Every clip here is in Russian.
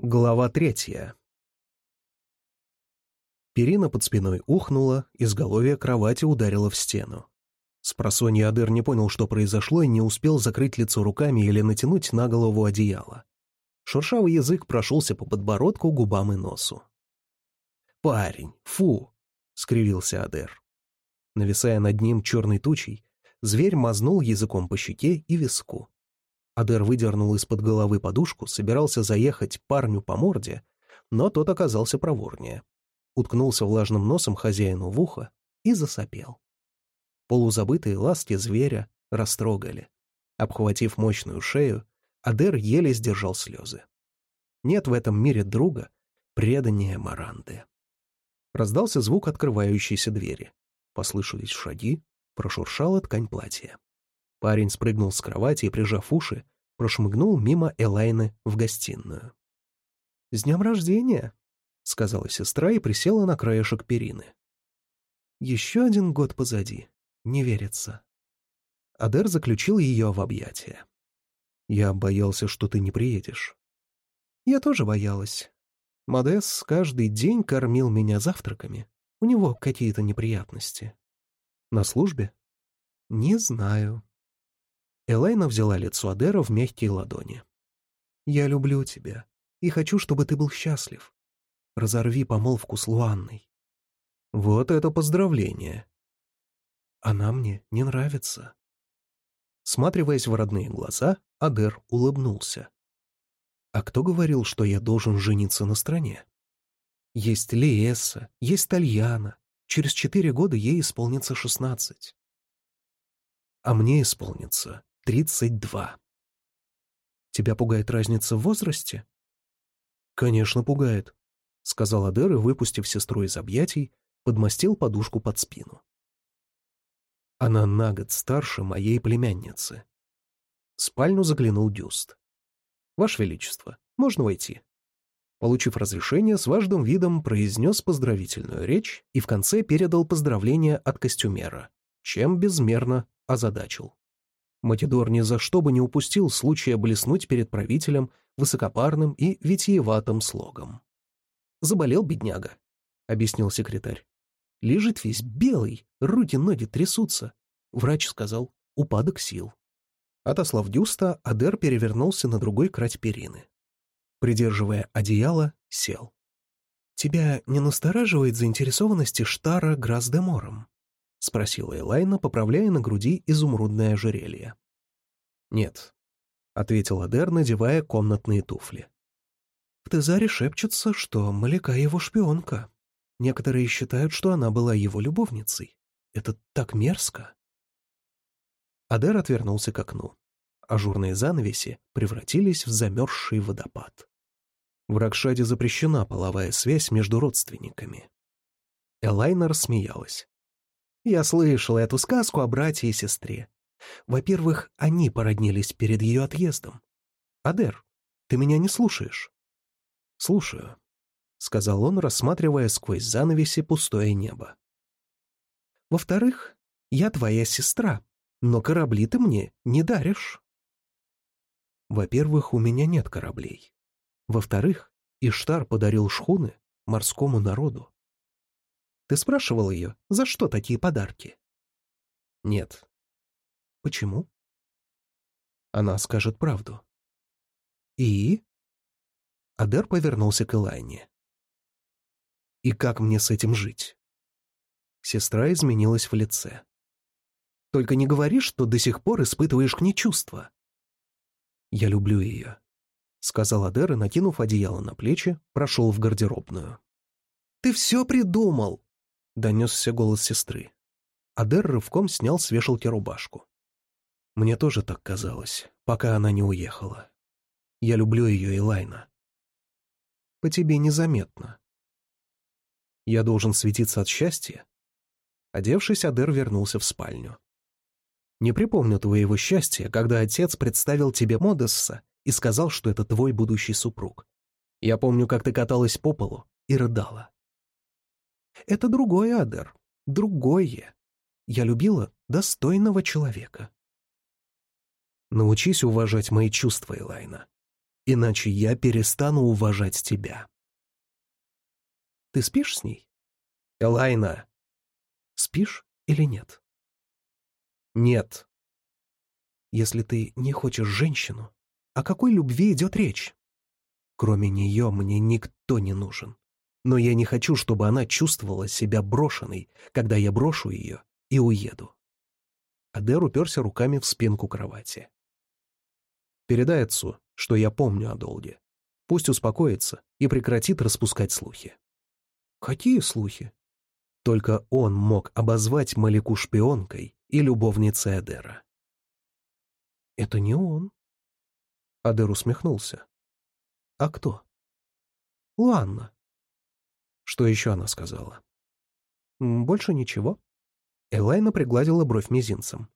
Глава третья. Перина под спиной ухнула, изголовье кровати ударило в стену. Спросонья Адер не понял, что произошло, и не успел закрыть лицо руками или натянуть на голову одеяло. Шуршавый язык прошелся по подбородку, губам и носу. «Парень, фу!» — скривился Адер. Нависая над ним черной тучей, зверь мазнул языком по щеке и виску. Адер выдернул из-под головы подушку, собирался заехать парню по морде, но тот оказался проворнее. Уткнулся влажным носом хозяину в ухо и засопел. Полузабытые ласки зверя растрогали. Обхватив мощную шею, Адер еле сдержал слезы. Нет в этом мире друга, преданнее Маранды. Раздался звук открывающейся двери. Послышались шаги, прошуршала ткань платья. Парень спрыгнул с кровати и, прижав уши, прошмыгнул мимо Элайны в гостиную. «С днем рождения!» — сказала сестра и присела на краешек перины. «Еще один год позади. Не верится». Адер заключил ее в объятия. «Я боялся, что ты не приедешь». «Я тоже боялась. Модес каждый день кормил меня завтраками. У него какие-то неприятности». «На службе?» «Не знаю», Элайна взяла лицо Адера в мягкие ладони. «Я люблю тебя и хочу, чтобы ты был счастлив. Разорви помолвку с Луанной». «Вот это поздравление!» «Она мне не нравится». Сматриваясь в родные глаза, Адер улыбнулся. «А кто говорил, что я должен жениться на стране?» «Есть Лиэсса, есть Тальяна. Через четыре года ей исполнится шестнадцать». «А мне исполнится тридцать два. Тебя пугает разница в возрасте? Конечно, пугает, — сказал Адер и, выпустив сестру из объятий, подмастил подушку под спину. Она на год старше моей племянницы. В спальню заглянул Дюст. «Ваше Величество, можно войти?» Получив разрешение, с важным видом произнес поздравительную речь и в конце передал поздравления от костюмера, чем безмерно озадачил. Матидор ни за что бы не упустил случая блеснуть перед правителем высокопарным и витиеватым слогом. «Заболел бедняга», — объяснил секретарь. «Лежит весь белый, руки-ноги трясутся». Врач сказал «упадок сил». Отослав Дюста, Адер перевернулся на другой крать перины. Придерживая одеяло, сел. «Тебя не настораживает заинтересованность Штара Грас-де-Мором?» — спросила Элайна, поправляя на груди изумрудное ожерелье. «Нет», — ответил Адер, надевая комнатные туфли. «В Тезаре шепчется, что Маляка его шпионка. Некоторые считают, что она была его любовницей. Это так мерзко». Адер отвернулся к окну. Ажурные занавеси превратились в замерзший водопад. В Ракшаде запрещена половая связь между родственниками. Элайна рассмеялась. Я слышал эту сказку о брате и сестре. Во-первых, они породнились перед ее отъездом. Адер, ты меня не слушаешь? Слушаю, — сказал он, рассматривая сквозь занавеси пустое небо. Во-вторых, я твоя сестра, но корабли ты мне не даришь. Во-первых, у меня нет кораблей. Во-вторых, Иштар подарил шхуны морскому народу. Ты спрашивал ее, за что такие подарки? Нет. Почему? Она скажет правду. И? Адер повернулся к Элайне. И как мне с этим жить? Сестра изменилась в лице. Только не говори, что до сих пор испытываешь к ней чувства. Я люблю ее, — сказал Адер и, накинув одеяло на плечи, прошел в гардеробную. «Ты все придумал!» Донесся голос сестры. Адер рывком снял с вешалки рубашку. Мне тоже так казалось, пока она не уехала. Я люблю ее, Элайна. По тебе незаметно. Я должен светиться от счастья? Одевшись, Адер вернулся в спальню. Не припомню твоего счастья, когда отец представил тебе Модесса и сказал, что это твой будущий супруг. Я помню, как ты каталась по полу и рыдала. Это другое, Адер, другое. Я любила достойного человека. Научись уважать мои чувства, Элайна. иначе я перестану уважать тебя. Ты спишь с ней? Элайна. Спишь или нет? Нет. Если ты не хочешь женщину, о какой любви идет речь? Кроме нее мне никто не нужен. Но я не хочу, чтобы она чувствовала себя брошенной, когда я брошу ее и уеду. Адер уперся руками в спинку кровати. Передай отцу, что я помню о долге. Пусть успокоится и прекратит распускать слухи. Какие слухи? Только он мог обозвать Малику шпионкой и любовницей Адера. Это не он. Адер усмехнулся. А кто? Луанна. Что еще она сказала? Больше ничего. Элайна пригладила бровь мизинцем.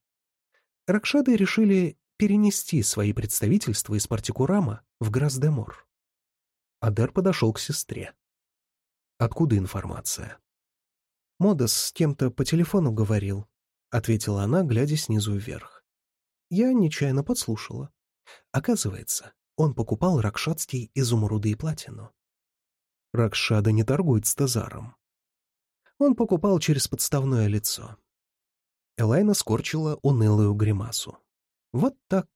Ракшады решили перенести свои представительства из Партикурама в Грасдемор. Адер подошел к сестре. Откуда информация? Модес с кем-то по телефону говорил, ответила она, глядя снизу вверх. Я нечаянно подслушала. Оказывается, он покупал ракшадский изумруды и платину. Ракшада не торгует с Тазаром. Он покупал через подставное лицо. Элайна скорчила унылую гримасу. Вот так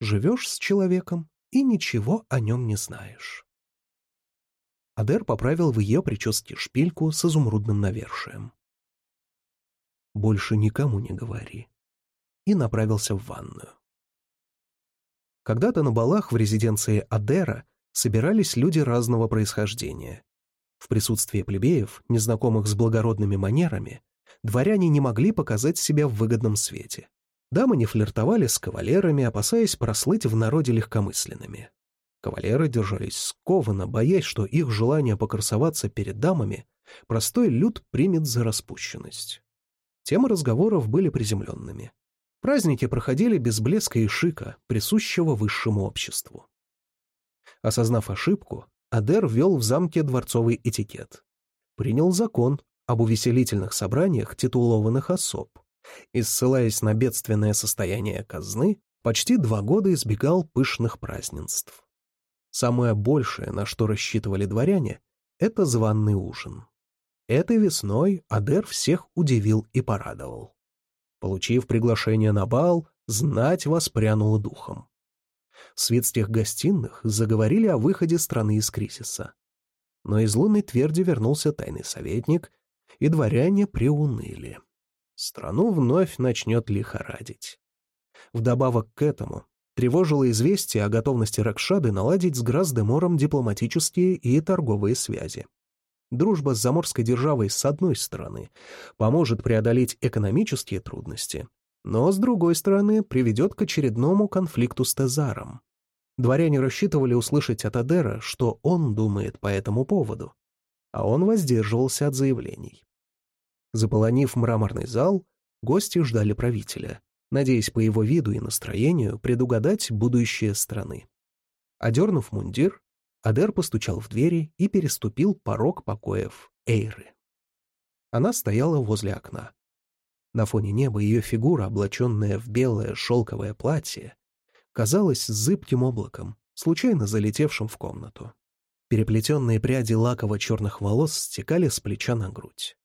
живешь с человеком и ничего о нем не знаешь. Адер поправил в ее прическе шпильку с изумрудным навершием. «Больше никому не говори», и направился в ванную. Когда-то на балах в резиденции Адера собирались люди разного происхождения. В присутствии плебеев, незнакомых с благородными манерами, дворяне не могли показать себя в выгодном свете. Дамы не флиртовали с кавалерами, опасаясь прослыть в народе легкомысленными. Кавалеры держались скованно, боясь, что их желание покрасоваться перед дамами простой люд примет за распущенность. Темы разговоров были приземленными. Праздники проходили без блеска и шика, присущего высшему обществу. Осознав ошибку, Адер ввел в замке дворцовый этикет. Принял закон, об увеселительных собраниях титулованных особ и, ссылаясь на бедственное состояние казны, почти два года избегал пышных празднеств. Самое большее, на что рассчитывали дворяне, это званный ужин. Этой весной Адер всех удивил и порадовал. Получив приглашение на бал, знать воспрянула духом. В светских гостиных заговорили о выходе страны из кризиса. Но из лунной тверди вернулся тайный советник и дворяне приуныли. Страну вновь начнет лихорадить. Вдобавок к этому тревожило известие о готовности Ракшады наладить с Граздемором дипломатические и торговые связи. Дружба с заморской державой с одной стороны поможет преодолеть экономические трудности, но с другой стороны приведет к очередному конфликту с Тезаром. Дворяне рассчитывали услышать от Адера, что он думает по этому поводу а он воздерживался от заявлений. Заполонив мраморный зал, гости ждали правителя, надеясь по его виду и настроению предугадать будущее страны. Одернув мундир, Адер постучал в двери и переступил порог покоев Эйры. Она стояла возле окна. На фоне неба ее фигура, облаченная в белое шелковое платье, казалась зыбким облаком, случайно залетевшим в комнату. Переплетенные пряди лаково-черных волос стекали с плеча на грудь.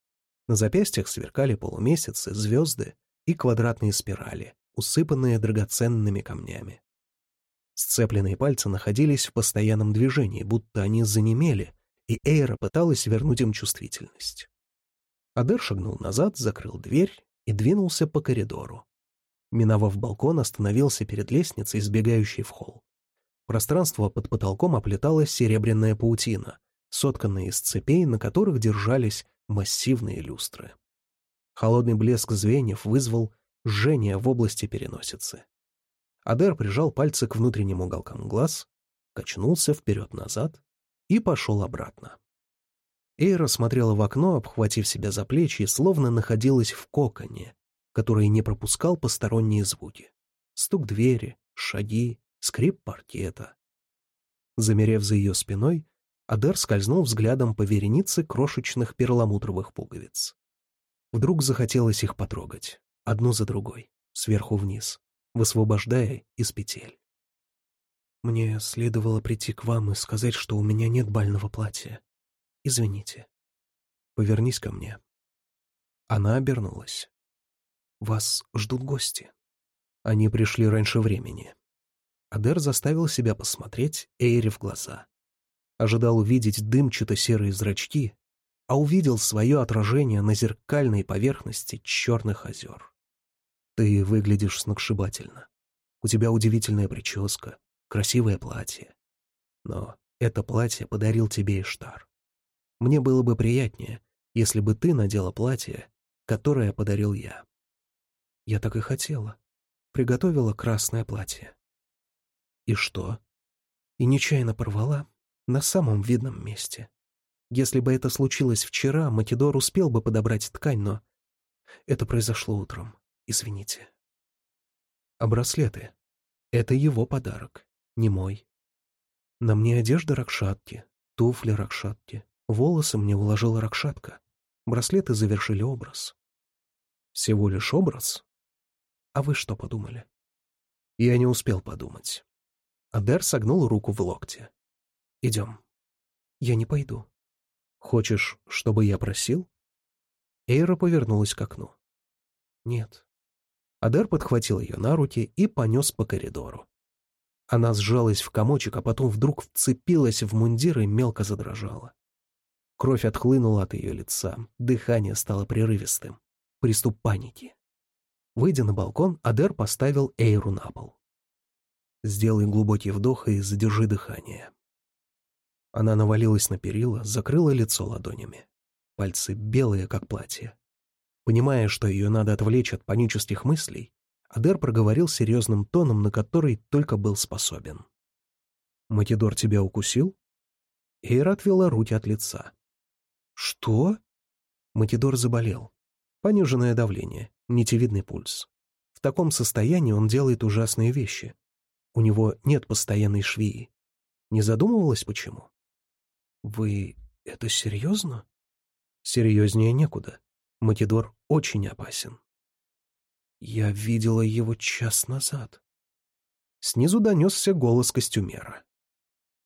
На запястьях сверкали полумесяцы, звезды и квадратные спирали, усыпанные драгоценными камнями. Сцепленные пальцы находились в постоянном движении, будто они занемели, и Эйра пыталась вернуть им чувствительность. Адер шагнул назад, закрыл дверь и двинулся по коридору. Миновав балкон, остановился перед лестницей, сбегающей в холл. Пространство под потолком оплетала серебряная паутина, сотканная из цепей, на которых держались массивные люстры. Холодный блеск звеньев вызвал жжение в области переносицы. Адер прижал пальцы к внутренним уголкам глаз, качнулся вперед-назад и пошел обратно. Эйра смотрела в окно, обхватив себя за плечи, словно находилась в коконе, который не пропускал посторонние звуки. Стук двери, шаги, скрип паркета. Замерев за ее спиной, Адер скользнул взглядом по веренице крошечных перламутровых пуговиц. Вдруг захотелось их потрогать, одну за другой, сверху вниз, высвобождая из петель. Мне следовало прийти к вам и сказать, что у меня нет бального платья. Извините. Повернись ко мне. Она обернулась. Вас ждут гости. Они пришли раньше времени. Адер заставил себя посмотреть Эйре в глаза. Ожидал увидеть дымчато-серые зрачки, а увидел свое отражение на зеркальной поверхности черных озер. Ты выглядишь сногсшибательно. У тебя удивительная прическа, красивое платье. Но это платье подарил тебе Иштар. Мне было бы приятнее, если бы ты надела платье, которое подарил я. Я так и хотела. Приготовила красное платье. И что? И нечаянно порвала на самом видном месте. Если бы это случилось вчера, Матидор успел бы подобрать ткань, но это произошло утром. Извините. А браслеты? Это его подарок, не мой. На мне одежда Ракшатки, туфли Ракшатки, волосы мне уложила Ракшатка. Браслеты завершили образ. Всего лишь образ? А вы что подумали? Я не успел подумать. Адер согнул руку в локте. «Идем». «Я не пойду». «Хочешь, чтобы я просил?» Эйра повернулась к окну. «Нет». Адер подхватил ее на руки и понес по коридору. Она сжалась в комочек, а потом вдруг вцепилась в мундир и мелко задрожала. Кровь отхлынула от ее лица, дыхание стало прерывистым. Приступ паники. Выйдя на балкон, Адер поставил Эйру на пол. Сделай глубокий вдох и задержи дыхание. Она навалилась на перила, закрыла лицо ладонями. Пальцы белые, как платье. Понимая, что ее надо отвлечь от панических мыслей, Адер проговорил серьезным тоном, на который только был способен. «Матидор тебя укусил?» Эйра отвела руки от лица. «Что?» Матидор заболел. Пониженное давление, нитевидный пульс. В таком состоянии он делает ужасные вещи. У него нет постоянной швеи. Не задумывалась, почему? Вы это серьезно? Серьезнее некуда. Матидор очень опасен. Я видела его час назад. Снизу донесся голос костюмера.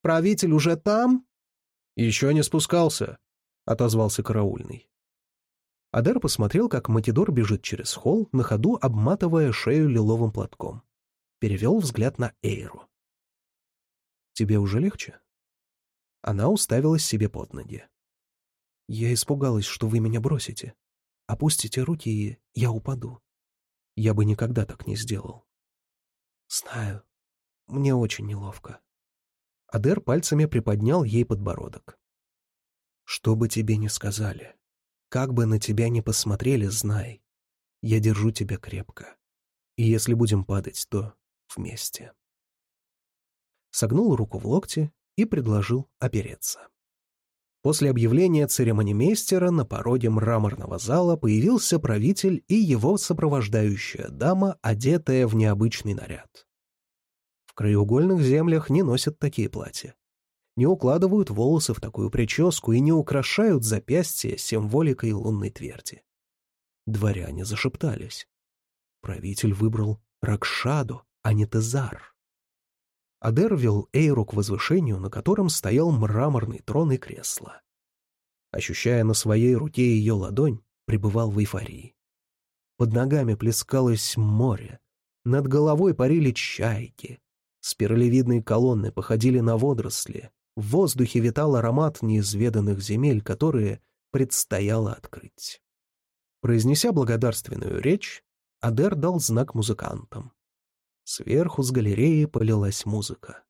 «Правитель уже там?» «Еще не спускался», — отозвался караульный. Адер посмотрел, как Матидор бежит через холл, на ходу обматывая шею лиловым платком перевел взгляд на Эйру. «Тебе уже легче?» Она уставилась себе под ноги. «Я испугалась, что вы меня бросите. Опустите руки, и я упаду. Я бы никогда так не сделал». «Знаю. Мне очень неловко». Адер пальцами приподнял ей подбородок. «Что бы тебе ни сказали, как бы на тебя ни посмотрели, знай, я держу тебя крепко. И если будем падать, то вместе. Согнул руку в локте и предложил опереться. После объявления церемонимейстера на пороге мраморного зала появился правитель и его сопровождающая дама, одетая в необычный наряд. В краеугольных землях не носят такие платья. Не укладывают волосы в такую прическу и не украшают запястья символикой лунной тверди. Дворяне зашептались. Правитель выбрал Ракшаду, а не Тезар. Адер вел Эйру к возвышению, на котором стоял мраморный трон и кресло. Ощущая на своей руке ее ладонь, пребывал в эйфории. Под ногами плескалось море, над головой парили чайки, спиралевидные колонны походили на водоросли, в воздухе витал аромат неизведанных земель, которые предстояло открыть. Произнеся благодарственную речь, Адер дал знак музыкантам. Сверху с галереи полилась музыка.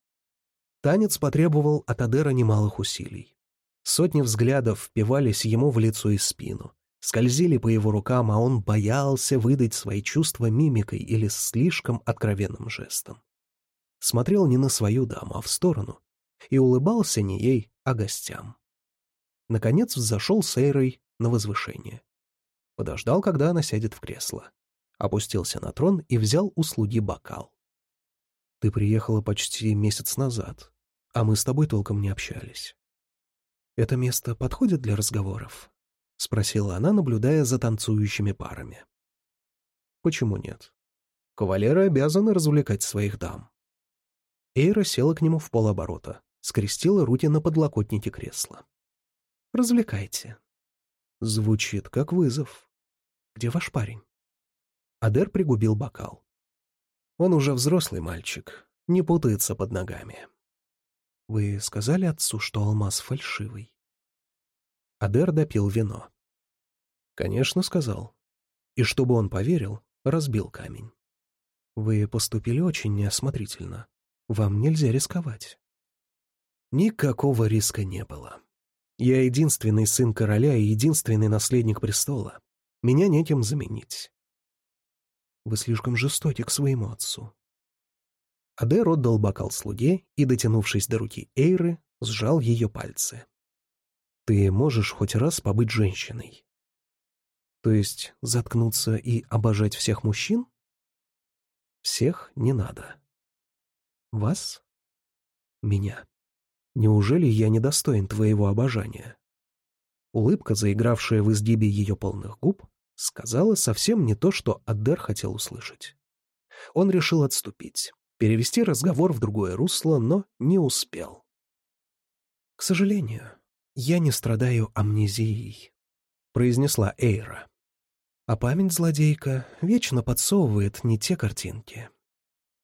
Танец потребовал от Адера немалых усилий. Сотни взглядов впивались ему в лицо и спину, скользили по его рукам, а он боялся выдать свои чувства мимикой или слишком откровенным жестом. Смотрел не на свою даму, а в сторону, и улыбался не ей, а гостям. Наконец взошел с Эйрой на возвышение. Подождал, когда она сядет в кресло опустился на трон и взял у слуги бокал. «Ты приехала почти месяц назад, а мы с тобой толком не общались. Это место подходит для разговоров?» — спросила она, наблюдая за танцующими парами. «Почему нет? Кавалеры обязаны развлекать своих дам». Эйра села к нему в полоборота, скрестила руки на подлокотнике кресла. «Развлекайте». Звучит как вызов. «Где ваш парень?» Адер пригубил бокал. Он уже взрослый мальчик, не путается под ногами. «Вы сказали отцу, что алмаз фальшивый?» Адер допил вино. «Конечно, сказал. И чтобы он поверил, разбил камень. Вы поступили очень неосмотрительно. Вам нельзя рисковать». Никакого риска не было. Я единственный сын короля и единственный наследник престола. Меня некем заменить. Вы слишком жестоки к своему отцу. Адер отдал бокал слуге и, дотянувшись до руки Эйры, сжал ее пальцы. «Ты можешь хоть раз побыть женщиной?» «То есть заткнуться и обожать всех мужчин?» «Всех не надо». «Вас?» «Меня. Неужели я недостоин твоего обожания?» Улыбка, заигравшая в изгибе ее полных губ, сказала совсем не то, что Адер хотел услышать. Он решил отступить перевести разговор в другое русло, но не успел. «К сожалению, я не страдаю амнезией», — произнесла Эйра. А память злодейка вечно подсовывает не те картинки.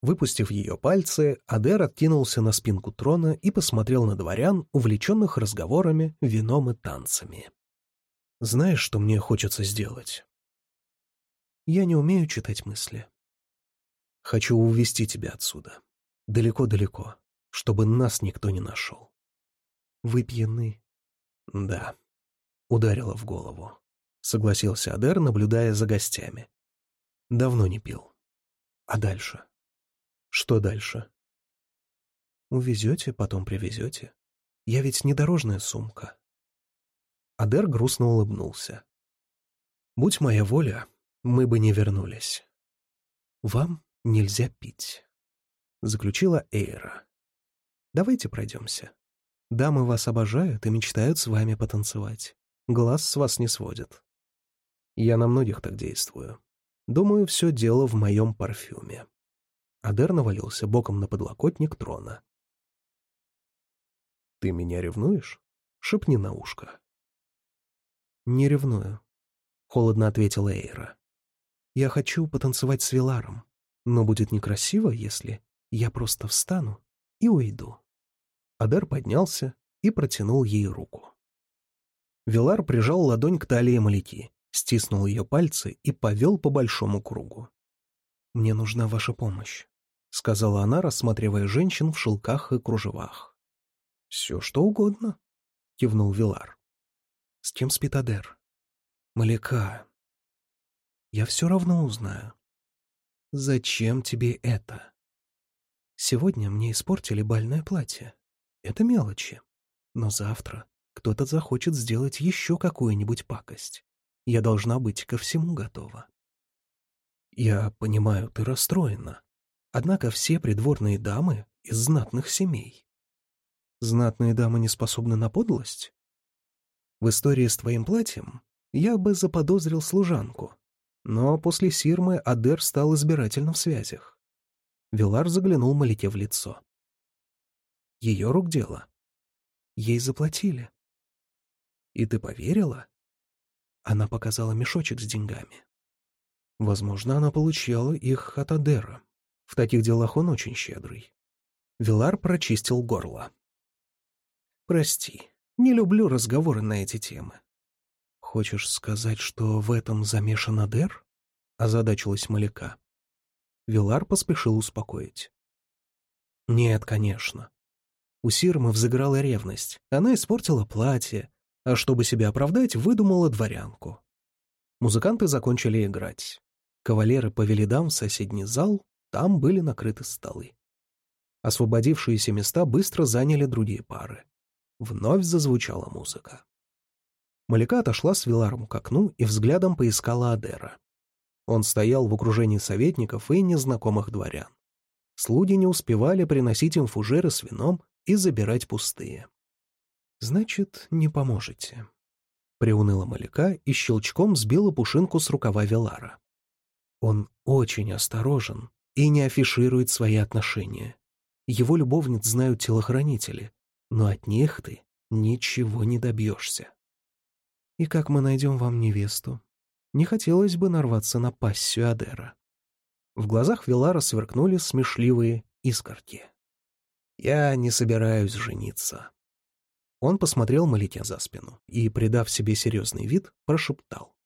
Выпустив ее пальцы, Адер откинулся на спинку трона и посмотрел на дворян, увлеченных разговорами, вином и танцами. «Знаешь, что мне хочется сделать?» «Я не умею читать мысли», Хочу увести тебя отсюда. Далеко-далеко, чтобы нас никто не нашел. Вы пьяны? Да. Ударила в голову. Согласился Адер, наблюдая за гостями. Давно не пил. А дальше? Что дальше? Увезете, потом привезете. Я ведь не дорожная сумка. Адер грустно улыбнулся. Будь моя воля, мы бы не вернулись. Вам нельзя пить», — заключила Эйра. «Давайте пройдемся. Дамы вас обожают и мечтают с вами потанцевать. Глаз с вас не сводят. Я на многих так действую. Думаю, все дело в моем парфюме». Адер навалился боком на подлокотник трона. «Ты меня ревнуешь? Шепни на ушко». «Не ревную», — холодно ответила Эйра. «Я хочу потанцевать с Виларом. Но будет некрасиво, если я просто встану и уйду. Адар поднялся и протянул ей руку. Вилар прижал ладонь к талии Маляки, стиснул ее пальцы и повел по большому кругу. «Мне нужна ваша помощь», — сказала она, рассматривая женщин в шелках и кружевах. «Все что угодно», — кивнул Вилар. «С кем спит Адер?» «Маляка». «Я все равно узнаю. «Зачем тебе это?» «Сегодня мне испортили бальное платье. Это мелочи. Но завтра кто-то захочет сделать еще какую-нибудь пакость. Я должна быть ко всему готова». «Я понимаю, ты расстроена. Однако все придворные дамы из знатных семей. Знатные дамы не способны на подлость? В истории с твоим платьем я бы заподозрил служанку, но после Сирмы Адер стал избирательным в связях. Вилар заглянул Малите в лицо. Ее рук дело. Ей заплатили. И ты поверила? Она показала мешочек с деньгами. Возможно, она получала их от Адера. В таких делах он очень щедрый. Вилар прочистил горло. «Прости, не люблю разговоры на эти темы. «Хочешь сказать, что в этом замешан Адер?» — озадачилась Маляка. Вилар поспешил успокоить. «Нет, конечно. У Сирмы взыграла ревность. Она испортила платье, а чтобы себя оправдать, выдумала дворянку. Музыканты закончили играть. Кавалеры повели дам в соседний зал, там были накрыты столы. Освободившиеся места быстро заняли другие пары. Вновь зазвучала музыка. Маляка отошла с Виларом к окну и взглядом поискала Адера. Он стоял в окружении советников и незнакомых дворян. Слуги не успевали приносить им фужеры с вином и забирать пустые. «Значит, не поможете», — приуныла Маляка и щелчком сбила пушинку с рукава Вилара. «Он очень осторожен и не афиширует свои отношения. Его любовниц знают телохранители, но от них ты ничего не добьешься. И как мы найдем вам невесту? Не хотелось бы нарваться на пассию Адера. В глазах Вилара сверкнули смешливые искорки. «Я не собираюсь жениться». Он посмотрел Малике за спину и, придав себе серьезный вид, прошептал.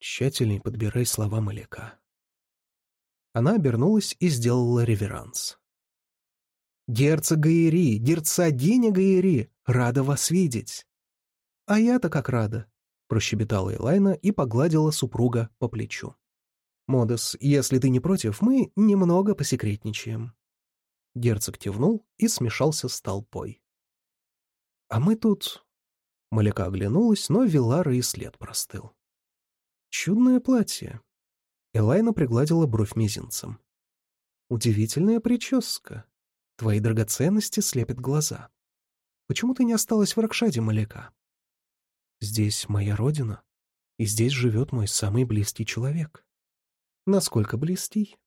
«Тщательней подбирай слова Маляка». Она обернулась и сделала реверанс. «Герцог Гаири, герцогиня Гаири, рада вас видеть!» «А я-то как рада!» — прощебетала Элайна и погладила супруга по плечу. «Модес, если ты не против, мы немного посекретничаем». Герцог кивнул и смешался с толпой. «А мы тут...» Маляка оглянулась, но Вилара и след простыл. «Чудное платье». Элайна пригладила бровь мизинцем. «Удивительная прическа. Твои драгоценности слепят глаза. Почему ты не осталась в Ракшаде, Маляка?» «Здесь моя родина, и здесь живет мой самый близкий человек». «Насколько близкий?»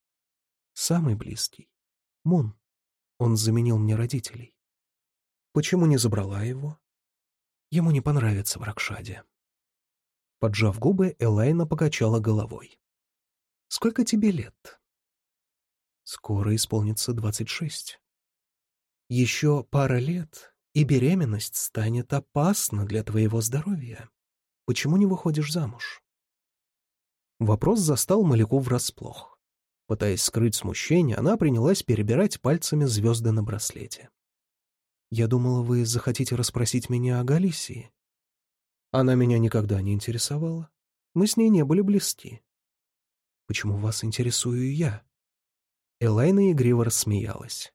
«Самый близкий. Мун. Он заменил мне родителей». Почему не забрала его? Ему не понравится в Ракшаде. Поджав губы, Элайна покачала головой. «Сколько тебе лет?» «Скоро исполнится двадцать шесть. Еще пара лет, и беременность станет опасна для твоего здоровья. Почему не выходишь замуж?» Вопрос застал Маляку врасплох. Пытаясь скрыть смущение, она принялась перебирать пальцами звезды на браслете. Я думала, вы захотите расспросить меня о Галисии. Она меня никогда не интересовала. Мы с ней не были близки. Почему вас интересую я? Элайна игриво рассмеялась.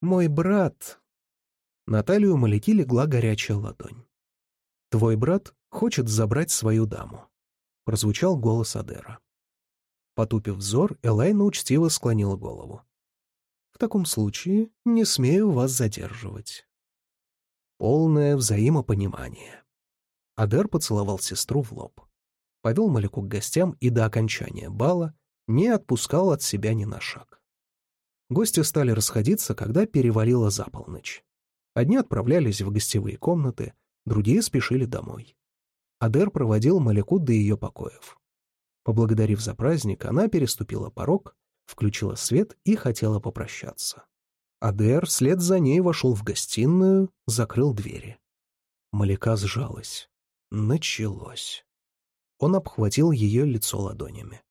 Мой брат... На талию Маляки легла горячая ладонь. «Твой брат хочет забрать свою даму», — прозвучал голос Адера. Потупив взор, Элайна учтиво склонила голову таком случае не смею вас задерживать». Полное взаимопонимание. Адер поцеловал сестру в лоб. Повел Маляку к гостям и до окончания бала не отпускал от себя ни на шаг. Гости стали расходиться, когда перевалило за полночь. Одни отправлялись в гостевые комнаты, другие спешили домой. Адер проводил Маляку до ее покоев. Поблагодарив за праздник, она переступила порог включила свет и хотела попрощаться. Адер вслед за ней вошел в гостиную, закрыл двери. Маляка сжалась. Началось. Он обхватил ее лицо ладонями.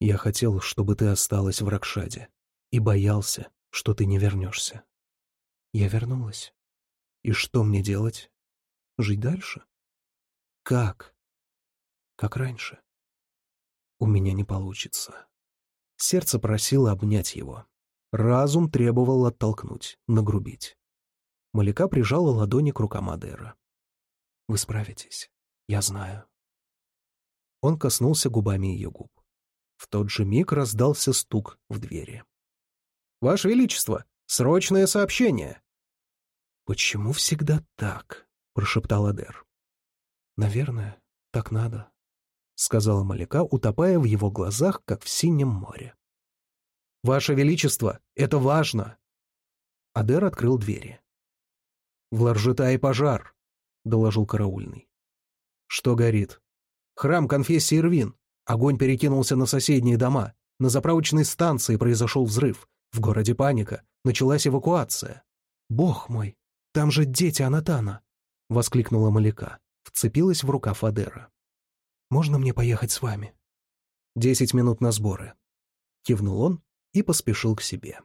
«Я хотел, чтобы ты осталась в Ракшаде, и боялся, что ты не вернешься. Я вернулась. И что мне делать? Жить дальше? Как? Как раньше? У меня не получится. Сердце просило обнять его. Разум требовал оттолкнуть, нагрубить. Маляка прижала ладони к рукам Адера. «Вы справитесь. Я знаю». Он коснулся губами ее губ. В тот же миг раздался стук в двери. «Ваше Величество! Срочное сообщение!» «Почему всегда так?» — прошептал Адер. «Наверное, так надо». — сказала Маляка, утопая в его глазах, как в синем море. «Ваше Величество, это важно!» Адер открыл двери. «В Ларжетае пожар», — доложил караульный. «Что горит?» «Храм конфессии Ирвин. Огонь перекинулся на соседние дома. На заправочной станции произошел взрыв. В городе паника. Началась эвакуация». «Бог мой, там же дети Анатана!» — воскликнула Маляка. Вцепилась в рукав Адера. Можно мне поехать с вами?» «Десять минут на сборы», — кивнул он и поспешил к себе.